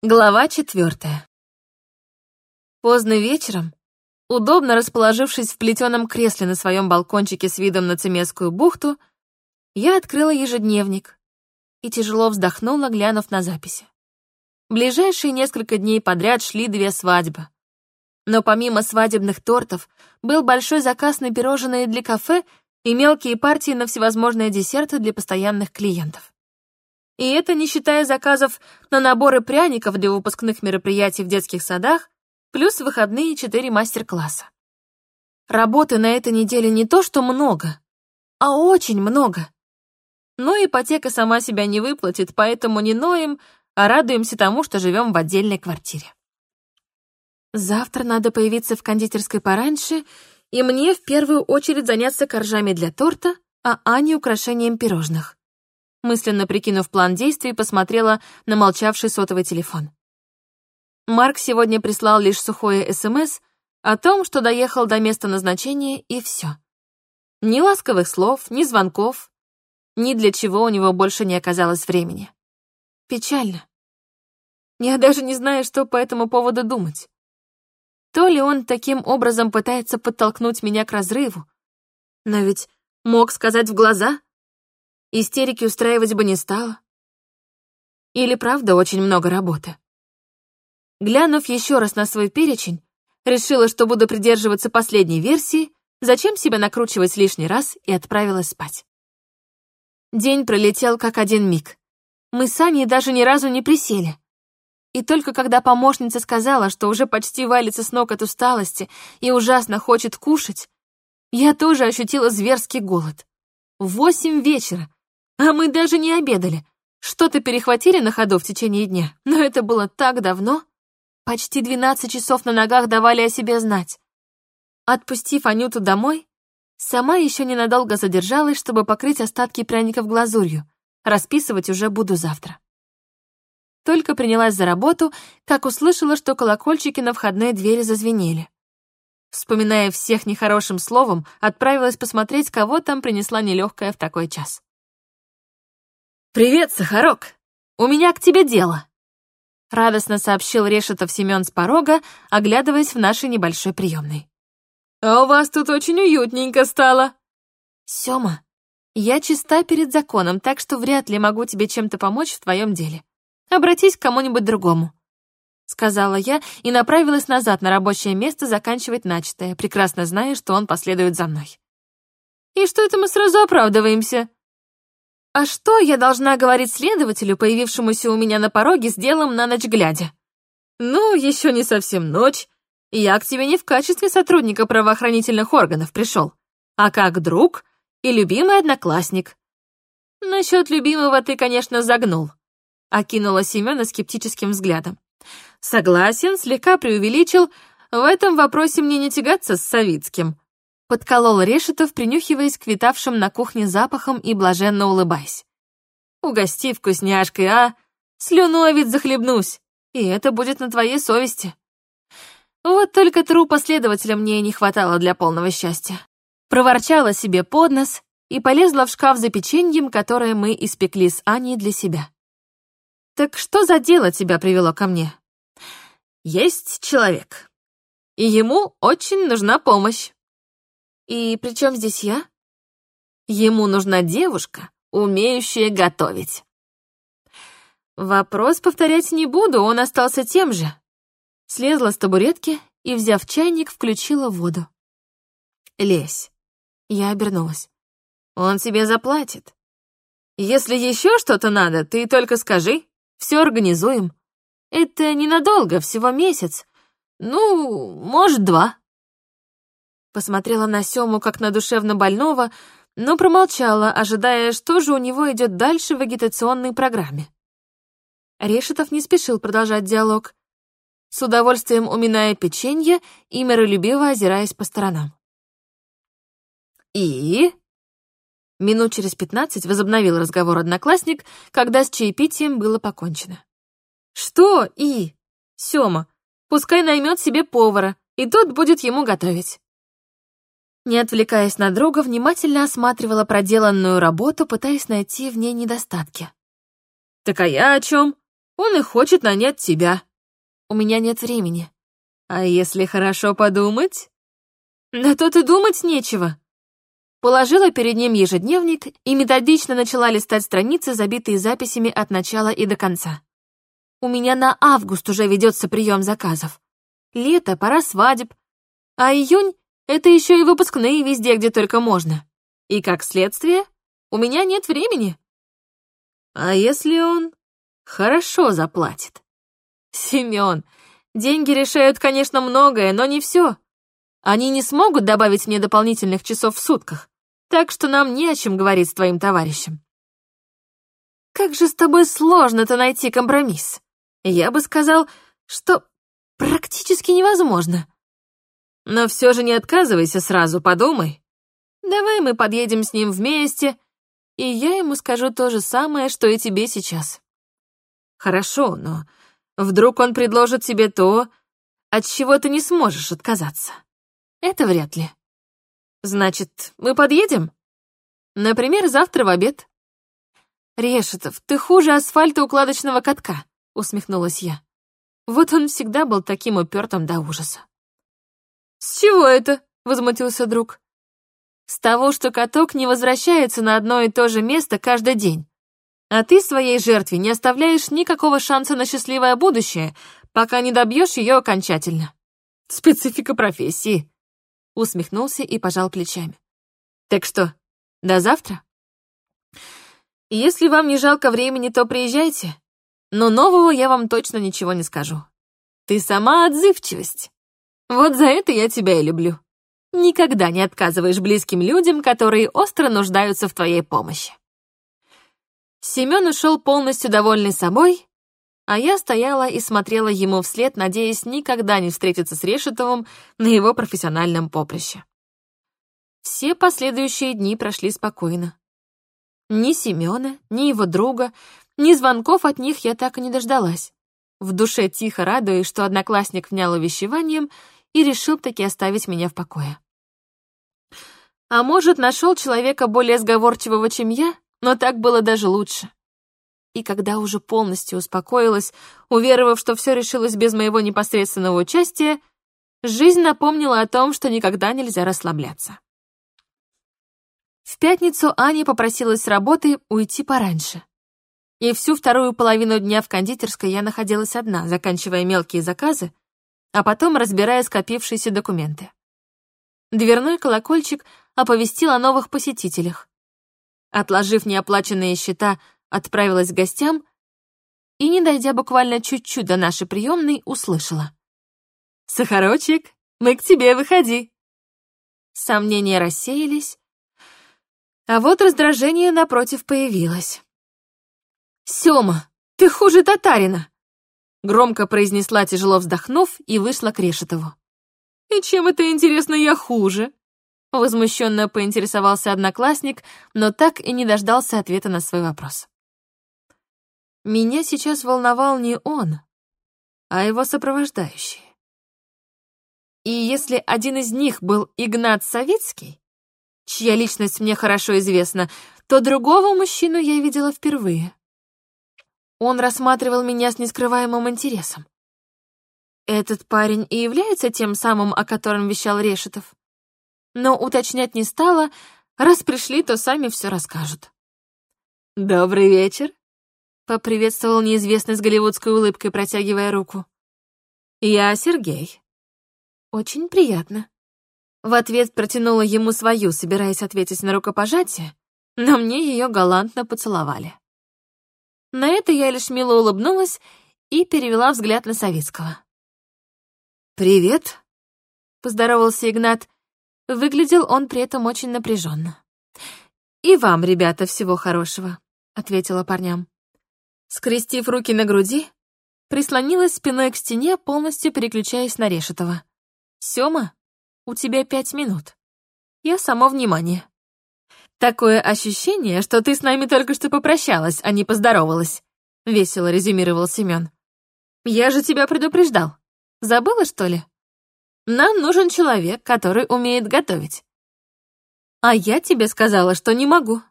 Глава четвертая. Поздно вечером, удобно расположившись в плетеном кресле на своем балкончике с видом на Цемесскую бухту, я открыла ежедневник и тяжело вздохнула, глянув на записи. Ближайшие несколько дней подряд шли две свадьбы. Но помимо свадебных тортов был большой заказ на пирожные для кафе и мелкие партии на всевозможные десерты для постоянных клиентов. И это не считая заказов на наборы пряников для выпускных мероприятий в детских садах, плюс выходные четыре мастер-класса. Работы на этой неделе не то что много, а очень много. Но ипотека сама себя не выплатит, поэтому не ноем, а радуемся тому, что живем в отдельной квартире. Завтра надо появиться в кондитерской пораньше, и мне в первую очередь заняться коржами для торта, а Ане украшением пирожных мысленно прикинув план действий, посмотрела на молчавший сотовый телефон. Марк сегодня прислал лишь сухое СМС о том, что доехал до места назначения, и все. Ни ласковых слов, ни звонков, ни для чего у него больше не оказалось времени. Печально. Я даже не знаю, что по этому поводу думать. То ли он таким образом пытается подтолкнуть меня к разрыву, но ведь мог сказать в глаза — истерики устраивать бы не стала. Или правда очень много работы? Глянув еще раз на свой перечень, решила, что буду придерживаться последней версии, зачем себя накручивать лишний раз, и отправилась спать. День пролетел как один миг. Мы с Аней даже ни разу не присели. И только когда помощница сказала, что уже почти валится с ног от усталости и ужасно хочет кушать, я тоже ощутила зверский голод. Восемь вечера, а мы даже не обедали. Что-то перехватили на ходу в течение дня, но это было так давно. Почти 12 часов на ногах давали о себе знать. Отпустив Анюту домой, сама еще ненадолго задержалась, чтобы покрыть остатки пряников глазурью. Расписывать уже буду завтра. Только принялась за работу, как услышала, что колокольчики на входной двери зазвенели. Вспоминая всех нехорошим словом, отправилась посмотреть, кого там принесла нелегкая в такой час. «Привет, Сахарок! У меня к тебе дело!» Радостно сообщил Решетов Семен с порога, оглядываясь в нашей небольшой приемной. «А у вас тут очень уютненько стало!» «Сёма, я чиста перед законом, так что вряд ли могу тебе чем-то помочь в твоем деле. Обратись к кому-нибудь другому», — сказала я и направилась назад на рабочее место заканчивать начатое, прекрасно зная, что он последует за мной. «И что это мы сразу оправдываемся?» А что я должна говорить следователю, появившемуся у меня на пороге с делом на ночь глядя? Ну, еще не совсем ночь. Я к тебе не в качестве сотрудника правоохранительных органов пришел, а как друг и любимый одноклассник. Насчет любимого ты, конечно, загнул. Окинула Семена скептическим взглядом. Согласен, слегка преувеличил. В этом вопросе мне не тягаться с Савицким. Подколол Решетов, принюхиваясь к витавшим на кухне запахом и блаженно улыбаясь. «Угости вкусняшкой, а? Слюной ведь захлебнусь, и это будет на твоей совести». Вот только трупа следователя мне не хватало для полного счастья. Проворчала себе под нос и полезла в шкаф за печеньем, которое мы испекли с Аней для себя. «Так что за дело тебя привело ко мне?» «Есть человек, и ему очень нужна помощь». И при чем здесь я? Ему нужна девушка, умеющая готовить. Вопрос повторять не буду, он остался тем же. Слезла с табуретки и, взяв чайник, включила воду. Лезь. Я обернулась. Он тебе заплатит. Если еще что-то надо, ты только скажи, все организуем. Это ненадолго, всего месяц. Ну, может, два. Посмотрела на Сему как на душевно больного, но промолчала, ожидая, что же у него идет дальше в агитационной программе. Решетов не спешил продолжать диалог, с удовольствием уминая печенье и миролюбиво озираясь по сторонам. «И?» Минут через пятнадцать возобновил разговор одноклассник, когда с чаепитием было покончено. «Что «и?» Сёма, пускай наймет себе повара, и тот будет ему готовить не отвлекаясь на друга, внимательно осматривала проделанную работу, пытаясь найти в ней недостатки. «Так а я о чем? Он и хочет нанять тебя. У меня нет времени. А если хорошо подумать? Да тут и думать нечего. Положила перед ним ежедневник и методично начала листать страницы, забитые записями от начала и до конца. У меня на август уже ведется прием заказов. Лето, пора свадеб. А июнь — это еще и выпускные везде, где только можно. И как следствие, у меня нет времени. А если он хорошо заплатит? Семен, деньги решают, конечно, многое, но не все. Они не смогут добавить мне дополнительных часов в сутках, так что нам не о чем говорить с твоим товарищем. Как же с тобой сложно-то найти компромисс. Я бы сказал, что практически невозможно. Но все же не отказывайся сразу, подумай. Давай мы подъедем с ним вместе, и я ему скажу то же самое, что и тебе сейчас. Хорошо, но вдруг он предложит тебе то, от чего ты не сможешь отказаться. Это вряд ли. Значит, мы подъедем? Например, завтра в обед. Решетов, ты хуже асфальта укладочного катка, усмехнулась я. Вот он всегда был таким упертым до ужаса. С чего это? возмутился друг. С того, что каток не возвращается на одно и то же место каждый день. А ты своей жертве не оставляешь никакого шанса на счастливое будущее, пока не добьешь ее окончательно. Специфика профессии усмехнулся и пожал плечами. «Так что, до завтра?» «Если вам не жалко времени, то приезжайте. Но нового я вам точно ничего не скажу. Ты сама отзывчивость. Вот за это я тебя и люблю. Никогда не отказываешь близким людям, которые остро нуждаются в твоей помощи». Семен ушел полностью довольный собой, а я стояла и смотрела ему вслед, надеясь никогда не встретиться с Решетовым на его профессиональном поприще. Все последующие дни прошли спокойно. Ни Семена, ни его друга, ни звонков от них я так и не дождалась. В душе тихо радуясь, что одноклассник внял увещеванием и решил таки оставить меня в покое. А может, нашел человека более сговорчивого, чем я, но так было даже лучше. И когда уже полностью успокоилась, уверовав, что все решилось без моего непосредственного участия, жизнь напомнила о том, что никогда нельзя расслабляться. В пятницу Аня попросилась с работы уйти пораньше. И всю вторую половину дня в кондитерской я находилась одна, заканчивая мелкие заказы, а потом разбирая скопившиеся документы. Дверной колокольчик оповестил о новых посетителях. Отложив неоплаченные счета, отправилась к гостям и, не дойдя буквально чуть-чуть до нашей приемной, услышала. «Сахарочек, мы к тебе, выходи!» Сомнения рассеялись, а вот раздражение напротив появилось. «Сёма, ты хуже татарина!» Громко произнесла, тяжело вздохнув, и вышла к Решетову. «И чем это, интересно, я хуже?» Возмущенно поинтересовался одноклассник, но так и не дождался ответа на свой вопрос. Меня сейчас волновал не он, а его сопровождающие. И если один из них был Игнат Савицкий, чья личность мне хорошо известна, то другого мужчину я видела впервые. Он рассматривал меня с нескрываемым интересом. Этот парень и является тем самым, о котором вещал Решетов. Но уточнять не стала, раз пришли, то сами все расскажут. «Добрый вечер», Поприветствовал неизвестный с голливудской улыбкой, протягивая руку. «Я Сергей». «Очень приятно». В ответ протянула ему свою, собираясь ответить на рукопожатие, но мне ее галантно поцеловали. На это я лишь мило улыбнулась и перевела взгляд на Савицкого. «Привет», — поздоровался Игнат. Выглядел он при этом очень напряженно. «И вам, ребята, всего хорошего», — ответила парням. Скрестив руки на груди, прислонилась спиной к стене, полностью переключаясь на Решетова. «Сёма, у тебя пять минут. Я само внимание». «Такое ощущение, что ты с нами только что попрощалась, а не поздоровалась», — весело резюмировал Семён. «Я же тебя предупреждал. Забыла, что ли? Нам нужен человек, который умеет готовить». «А я тебе сказала, что не могу.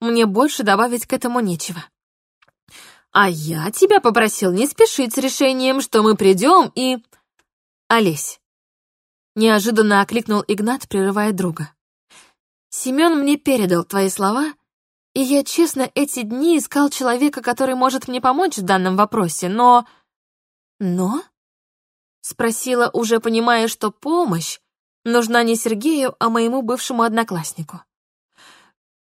Мне больше добавить к этому нечего». А я тебя попросил не спешить с решением, что мы придем и... Олесь. Неожиданно окликнул Игнат, прерывая друга. Семен мне передал твои слова, и я честно эти дни искал человека, который может мне помочь в данном вопросе, но... Но? Спросила, уже понимая, что помощь нужна не Сергею, а моему бывшему однокласснику.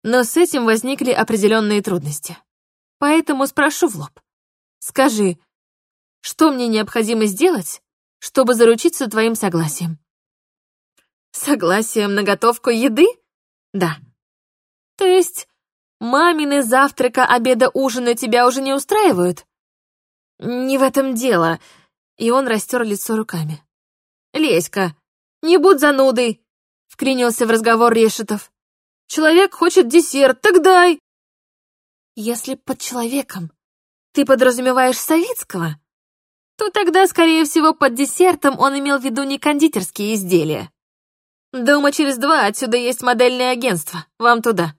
Но с этим возникли определенные трудности. Поэтому спрошу в лоб. Скажи, что мне необходимо сделать, чтобы заручиться твоим согласием? Согласием на готовку еды? Да. То есть мамины завтрака, обеда, ужина тебя уже не устраивают? Не в этом дело. И он растер лицо руками. Леська, не будь занудой, вклинился в разговор Решетов. Человек хочет десерт, так дай. Если под человеком ты подразумеваешь Савицкого, то тогда, скорее всего, под десертом он имел в виду не кондитерские изделия. Дома через два отсюда есть модельное агентство. Вам туда.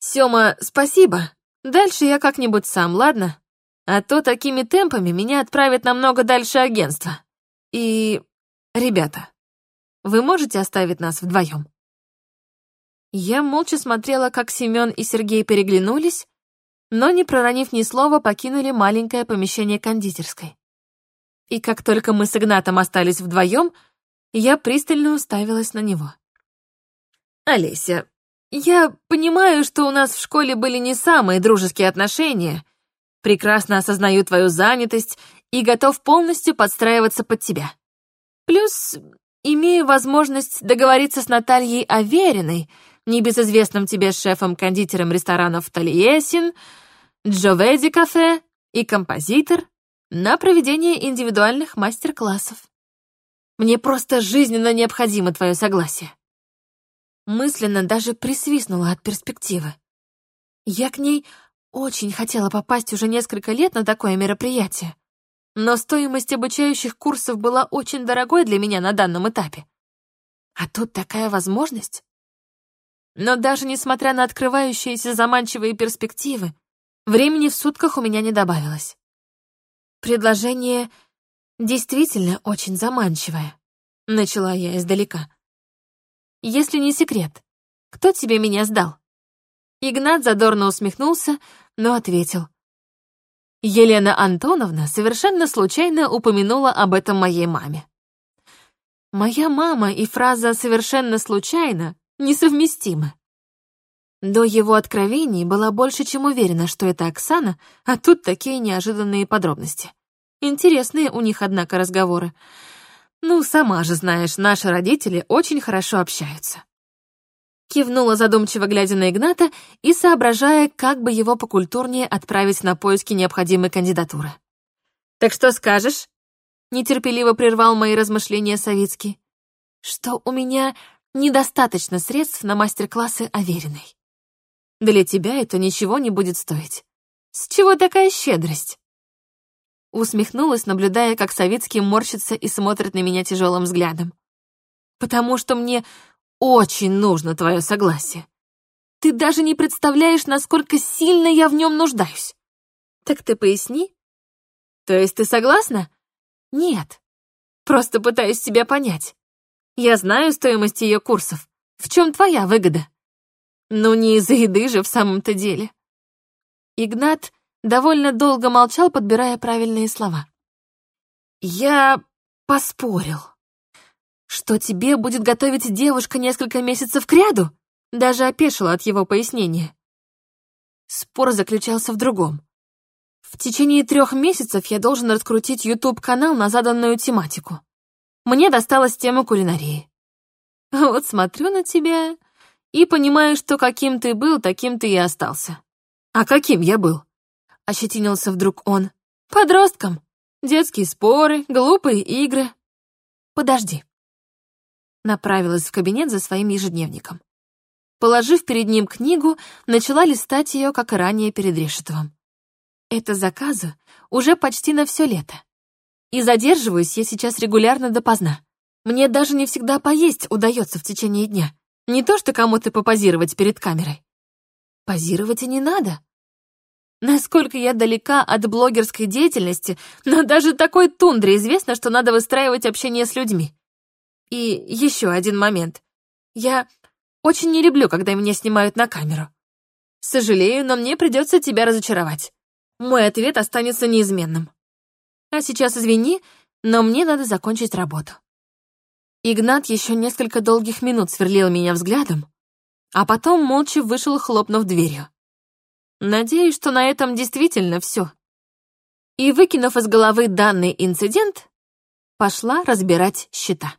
Сёма, спасибо. Дальше я как-нибудь сам, ладно? А то такими темпами меня отправят намного дальше агентства. И... Ребята, вы можете оставить нас вдвоем? Я молча смотрела, как Семён и Сергей переглянулись, но, не проронив ни слова, покинули маленькое помещение кондитерской. И как только мы с Игнатом остались вдвоем, я пристально уставилась на него. «Олеся, я понимаю, что у нас в школе были не самые дружеские отношения, прекрасно осознаю твою занятость и готов полностью подстраиваться под тебя. Плюс имею возможность договориться с Натальей Авериной, небезызвестным тебе шефом-кондитером ресторанов Талиесин, Джоведи кафе и композитор, на проведение индивидуальных мастер-классов. Мне просто жизненно необходимо твое согласие. Мысленно даже присвистнула от перспективы. Я к ней очень хотела попасть уже несколько лет на такое мероприятие, но стоимость обучающих курсов была очень дорогой для меня на данном этапе. А тут такая возможность. Но даже несмотря на открывающиеся заманчивые перспективы, времени в сутках у меня не добавилось. Предложение действительно очень заманчивая. Начала я издалека. Если не секрет, кто тебе меня сдал? Игнат задорно усмехнулся, но ответил. Елена Антоновна совершенно случайно упомянула об этом моей маме. Моя мама и фраза «совершенно случайно» несовместимы. До его откровений была больше чем уверена, что это Оксана, а тут такие неожиданные подробности. Интересные у них, однако, разговоры. Ну, сама же знаешь, наши родители очень хорошо общаются. Кивнула задумчиво, глядя на Игната и соображая, как бы его покультурнее отправить на поиски необходимой кандидатуры. «Так что скажешь?» — нетерпеливо прервал мои размышления Савицкий. «Что у меня недостаточно средств на мастер-классы Авериной. Для тебя это ничего не будет стоить. С чего такая щедрость?» Усмехнулась, наблюдая, как Савицкий морщится и смотрит на меня тяжелым взглядом. «Потому что мне очень нужно твое согласие. Ты даже не представляешь, насколько сильно я в нем нуждаюсь. Так ты поясни. То есть ты согласна? Нет. Просто пытаюсь тебя понять. Я знаю стоимость ее курсов. В чем твоя выгода? Ну не из-за еды же в самом-то деле. Игнат довольно долго молчал, подбирая правильные слова. «Я поспорил. Что тебе будет готовить девушка несколько месяцев кряду?» Даже опешила от его пояснения. Спор заключался в другом. В течение трех месяцев я должен раскрутить YouTube-канал на заданную тематику. Мне досталась тема кулинарии. Вот смотрю на тебя и понимаю, что каким ты был, таким ты и остался. А каким я был? Ощетинился вдруг он. «Подростком. Детские споры, глупые игры. Подожди». Направилась в кабинет за своим ежедневником. Положив перед ним книгу, начала листать ее, как и ранее перед Решетовым. Это заказы уже почти на все лето. И задерживаюсь я сейчас регулярно допоздна. Мне даже не всегда поесть удается в течение дня. Не то что кому-то попозировать перед камерой. Позировать и не надо. Насколько я далека от блогерской деятельности, но даже такой тундре известно, что надо выстраивать общение с людьми. И еще один момент. Я очень не люблю, когда меня снимают на камеру. Сожалею, но мне придется тебя разочаровать. Мой ответ останется неизменным. А сейчас извини, но мне надо закончить работу. Игнат еще несколько долгих минут сверлил меня взглядом, а потом молча вышел, хлопнув дверью. Надеюсь, что на этом действительно все. И, выкинув из головы данный инцидент, пошла разбирать счета.